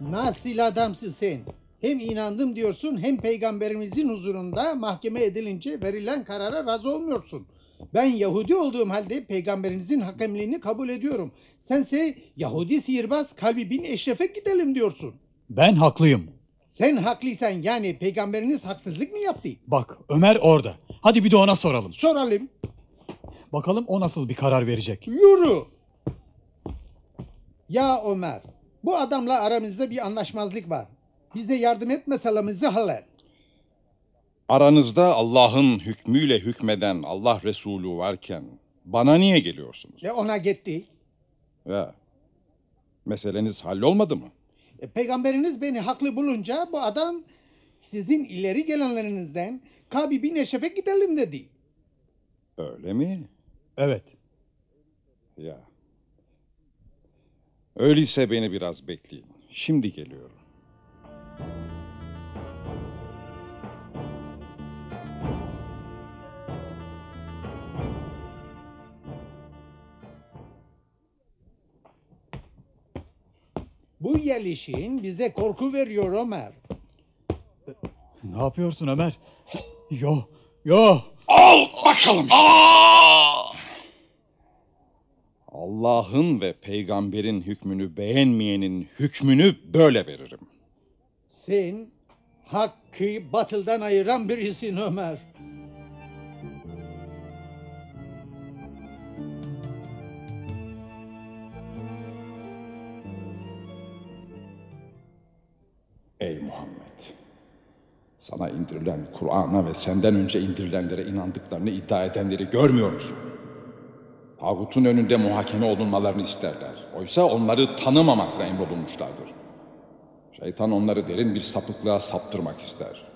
Nasıl adamsın sen? Hem inandım diyorsun hem peygamberimizin huzurunda mahkeme edilince verilen karara razı olmuyorsun. Ben Yahudi olduğum halde peygamberinizin hakemliğini kabul ediyorum. Sense Yahudi sihirbaz kalbi bin eşrefe gidelim diyorsun. Ben haklıyım. Sen haklıysan yani peygamberiniz haksızlık mı yaptı? Bak Ömer orada. Hadi bir de ona soralım. Soralım. Bakalım o nasıl bir karar verecek. Yürü. Ya Ömer, bu adamla aramızda bir anlaşmazlık var. Bize yardım et meselemizi hallet. Aranızda Allah'ın hükmüyle hükmeden Allah Resulü varken bana niye geliyorsunuz? Ve ona gitti. Ya, meseleniz hallolmadı mı? E, peygamberiniz beni haklı bulunca bu adam sizin ileri gelenlerinizden Kabi bin Eşref'e gidelim dedi. Öyle mi? Evet. Ya. Öyleyse beni biraz bekleyin. Şimdi geliyorum. Bu gelişin bize korku veriyor Ömer. Ne yapıyorsun Ömer? Yo, yo. Al bakalım. Allah'ın ve peygamberin hükmünü beğenmeyenin hükmünü böyle veririm. Sen hakkı batıldan ayıran birisin Ömer. Ey Muhammed! Sana indirilen Kur'an'a ve senden önce indirilenlere inandıklarını iddia edenleri görmüyor musun? Tağutun önünde muhakeme olunmalarını isterler. Oysa onları tanımamakla emrolunmuşlardır. Şeytan onları derin bir sapıklığa saptırmak ister.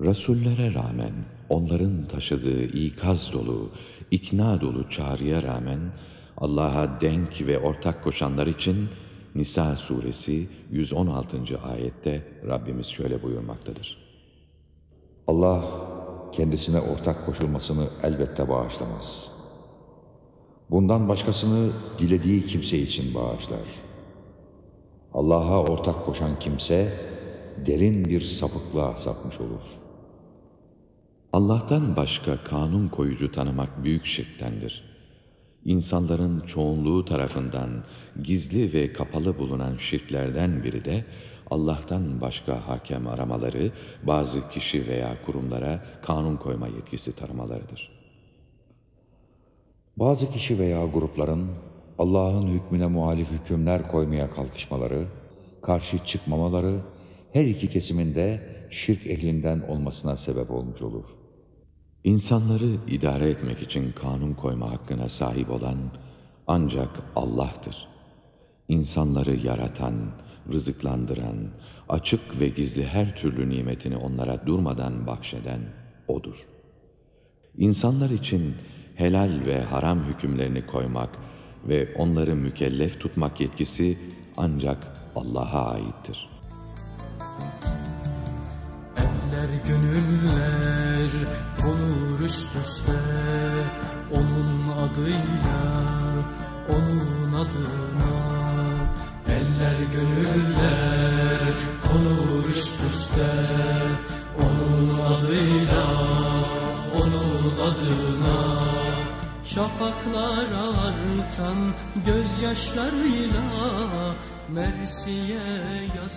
Resullere rağmen onların taşıdığı ikaz dolu, ikna dolu çağrıya rağmen Allah'a denk ve ortak koşanlar için Nisa suresi 116. ayette Rabbimiz şöyle buyurmaktadır. Allah kendisine ortak koşulmasını elbette bağışlamaz. Bundan başkasını dilediği kimse için bağışlar. Allah'a ortak koşan kimse derin bir sapıklığa sapmış olur. Allah'tan başka kanun koyucu tanımak büyük şirktendir. İnsanların çoğunluğu tarafından gizli ve kapalı bulunan şirklerden biri de Allah'tan başka hakem aramaları, bazı kişi veya kurumlara kanun koyma yetkisi tanımalarıdır. Bazı kişi veya grupların Allah'ın hükmüne muhalif hükümler koymaya kalkışmaları, karşı çıkmamaları her iki kesimin de şirk ehlinden olmasına sebep olmuş olur. İnsanları idare etmek için kanun koyma hakkına sahip olan ancak Allah'tır. İnsanları yaratan, rızıklandıran, açık ve gizli her türlü nimetini onlara durmadan bahşeden O'dur. İnsanlar için helal ve haram hükümlerini koymak ve onları mükellef tutmak yetkisi ancak Allah'a aittir. Eller gönüller gönüller konur üst üste. Onun adıyla, onun adına Şafaklar artan gözyaşlarıyla Mersiye sevdasına